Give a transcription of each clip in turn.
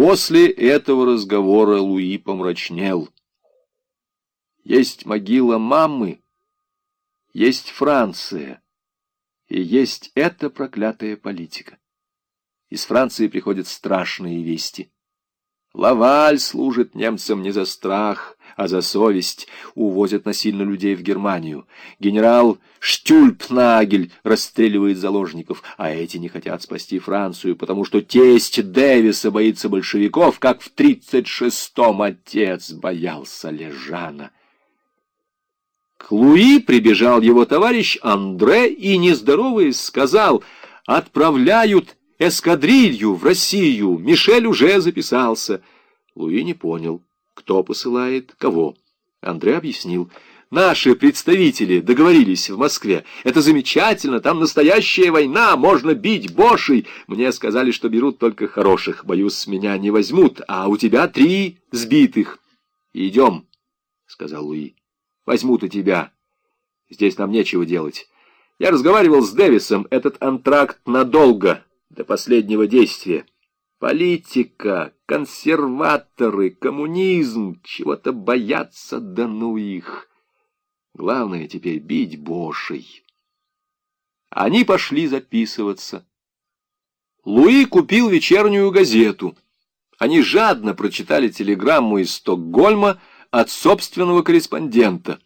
После этого разговора Луи помрачнел. Есть могила мамы, есть Франция, и есть эта проклятая политика. Из Франции приходят страшные вести. Лаваль служит немцам не за страх, а за совесть. Увозят насильно людей в Германию. Генерал Штюльпнагель расстреливает заложников, а эти не хотят спасти Францию, потому что тесть Дэвиса боится большевиков, как в тридцать шестом отец боялся Лежана. К Луи прибежал его товарищ Андре и, нездороваясь, сказал, «Отправляют эскадрилью в Россию. Мишель уже записался». Луи не понял, кто посылает кого. Андре объяснил, «Наши представители договорились в Москве. Это замечательно, там настоящая война, можно бить бошей. Мне сказали, что берут только хороших. Боюсь, меня не возьмут, а у тебя три сбитых». «Идем», — сказал Луи. Возьмут и тебя. Здесь нам нечего делать. Я разговаривал с Дэвисом. Этот антракт надолго, до последнего действия. Политика, консерваторы, коммунизм, чего-то боятся, да ну их. Главное теперь бить бошей. Они пошли записываться. Луи купил вечернюю газету. Они жадно прочитали телеграмму из Стокгольма, от собственного корреспондента.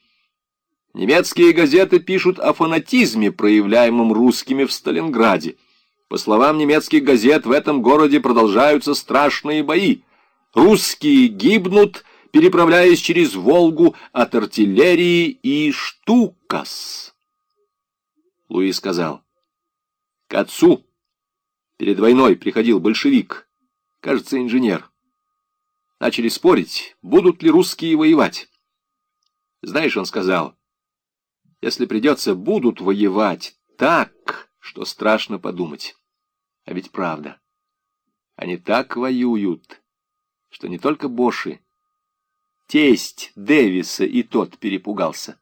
Немецкие газеты пишут о фанатизме, проявляемом русскими в Сталинграде. По словам немецких газет, в этом городе продолжаются страшные бои. Русские гибнут, переправляясь через Волгу от артиллерии и штукас. Луи сказал, к отцу перед войной приходил большевик, кажется, инженер начали спорить, будут ли русские воевать. Знаешь, он сказал, если придется, будут воевать так, что страшно подумать. А ведь правда, они так воюют, что не только Боши, тесть Дэвиса и тот перепугался.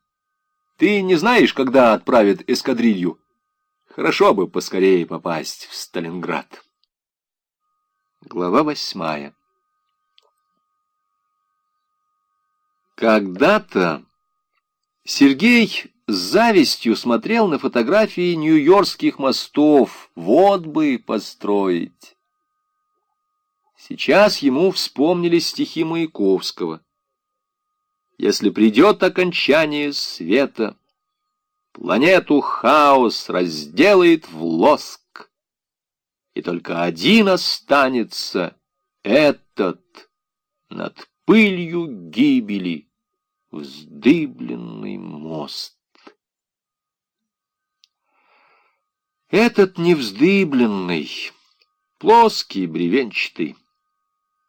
Ты не знаешь, когда отправят эскадрилью? Хорошо бы поскорее попасть в Сталинград. Глава восьмая Когда-то Сергей с завистью смотрел на фотографии нью-йоркских мостов. Вот бы построить. Сейчас ему вспомнили стихи Маяковского. Если придет окончание света, Планету хаос разделает в лоск, И только один останется этот над пылью гибели вздыбленный мост. Этот невздыбленный, плоский, бревенчатый,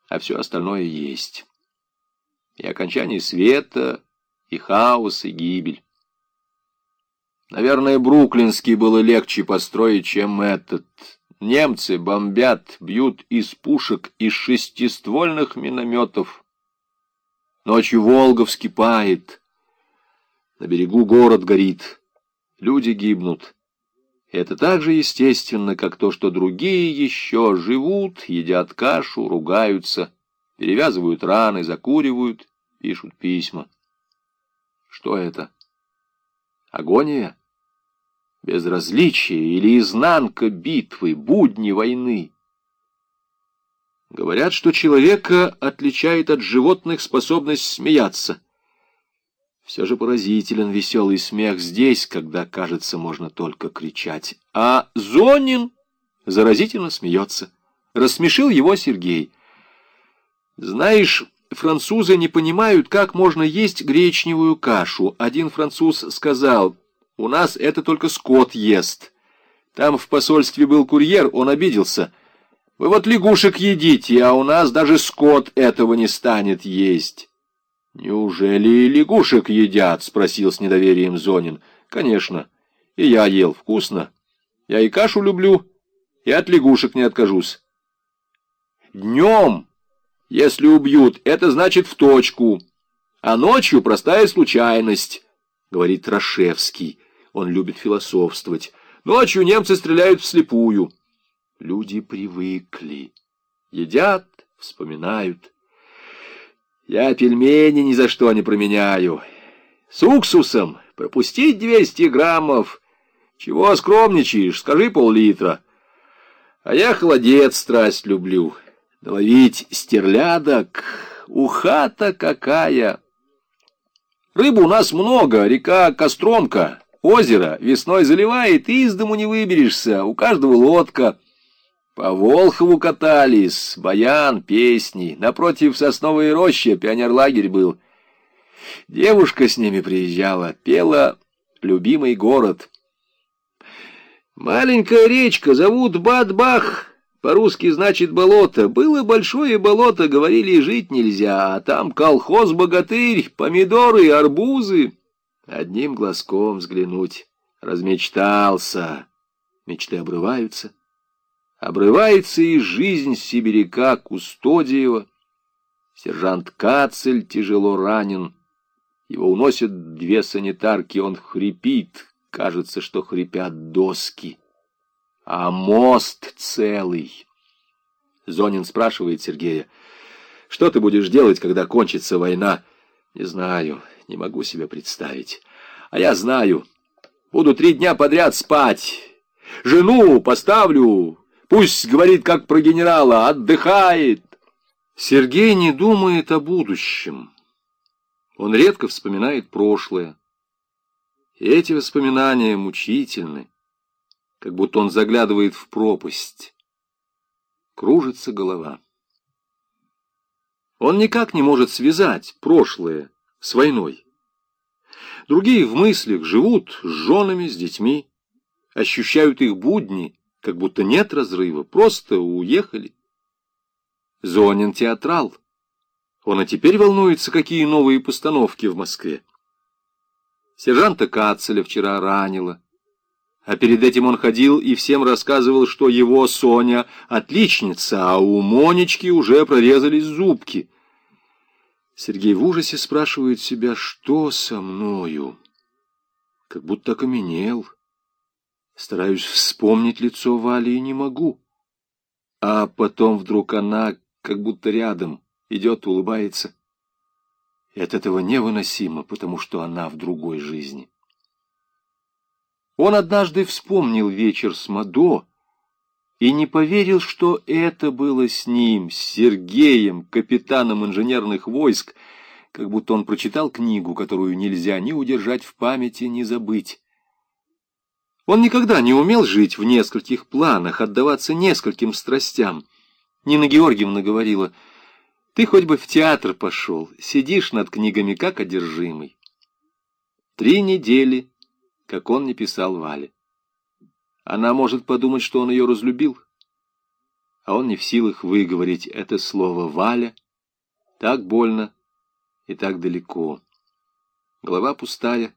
а все остальное есть. И окончание света, и хаос, и гибель. Наверное, бруклинский было легче построить, чем этот. Немцы бомбят, бьют из пушек, из шестиствольных минометов — Ночью Волга вскипает, на берегу город горит, люди гибнут. Это так же естественно, как то, что другие еще живут, едят кашу, ругаются, перевязывают раны, закуривают, пишут письма. Что это? Агония? Безразличие или изнанка битвы, будни войны? Говорят, что человека отличает от животных способность смеяться. Все же поразителен веселый смех здесь, когда, кажется, можно только кричать. А Зонин заразительно смеется. Рассмешил его Сергей. Знаешь, французы не понимают, как можно есть гречневую кашу. Один француз сказал, у нас это только скот ест. Там в посольстве был курьер, он обиделся — вы вот лягушек едите, а у нас даже скот этого не станет есть. Неужели лягушек едят? Спросил с недоверием Зонин. Конечно. И я ел вкусно. Я и кашу люблю, и от лягушек не откажусь. Днем, если убьют, это значит в точку, а ночью простая случайность, говорит Рашевский. Он любит философствовать. Ночью немцы стреляют вслепую. Люди привыкли, едят вспоминают. Я пельмени ни за что не променяю. С уксусом пропустить двести граммов. Чего скромничаешь, скажи пол-литра. А я холодец страсть люблю. Доловить стерлядок, уха-то какая! Рыбы у нас много, река Костромка, озеро весной заливает, и из дому не выберешься, у каждого лодка. По Волхову катались, баян, песни, напротив сосновой рощи пионерлагерь был. Девушка с ними приезжала, пела «Любимый город». Маленькая речка, зовут Бадбах, по-русски значит болото. Было большое болото, говорили, жить нельзя, а там колхоз-богатырь, помидоры, арбузы. Одним глазком взглянуть. Размечтался. Мечты обрываются. Обрывается и жизнь сибиряка Кустодиева. Сержант Кацель тяжело ранен. Его уносят две санитарки, он хрипит. Кажется, что хрипят доски. А мост целый. Зонин спрашивает Сергея, что ты будешь делать, когда кончится война? Не знаю, не могу себе представить. А я знаю, буду три дня подряд спать. Жену поставлю, Пусть говорит, как про генерала, отдыхает. Сергей не думает о будущем. Он редко вспоминает прошлое. И эти воспоминания мучительны, как будто он заглядывает в пропасть. Кружится голова. Он никак не может связать прошлое с войной. Другие в мыслях живут с женами, с детьми, ощущают их будни, как будто нет разрыва, просто уехали. Зонин театрал. Он и теперь волнуется, какие новые постановки в Москве. Сержанта Кацеля вчера ранило. А перед этим он ходил и всем рассказывал, что его Соня отличница, а у Монечки уже прорезались зубки. Сергей в ужасе спрашивает себя, что со мною? Как будто окаменел. Стараюсь вспомнить лицо Вали и не могу. А потом вдруг она как будто рядом, идет, улыбается. И от этого невыносимо, потому что она в другой жизни. Он однажды вспомнил вечер с Мадо и не поверил, что это было с ним, с Сергеем, капитаном инженерных войск, как будто он прочитал книгу, которую нельзя ни удержать в памяти, ни забыть. Он никогда не умел жить в нескольких планах, отдаваться нескольким страстям. Нина Георгиевна говорила, «Ты хоть бы в театр пошел, сидишь над книгами, как одержимый». Три недели, как он не писал Вале. Она может подумать, что он ее разлюбил, а он не в силах выговорить это слово «Валя». Так больно и так далеко. Голова пустая,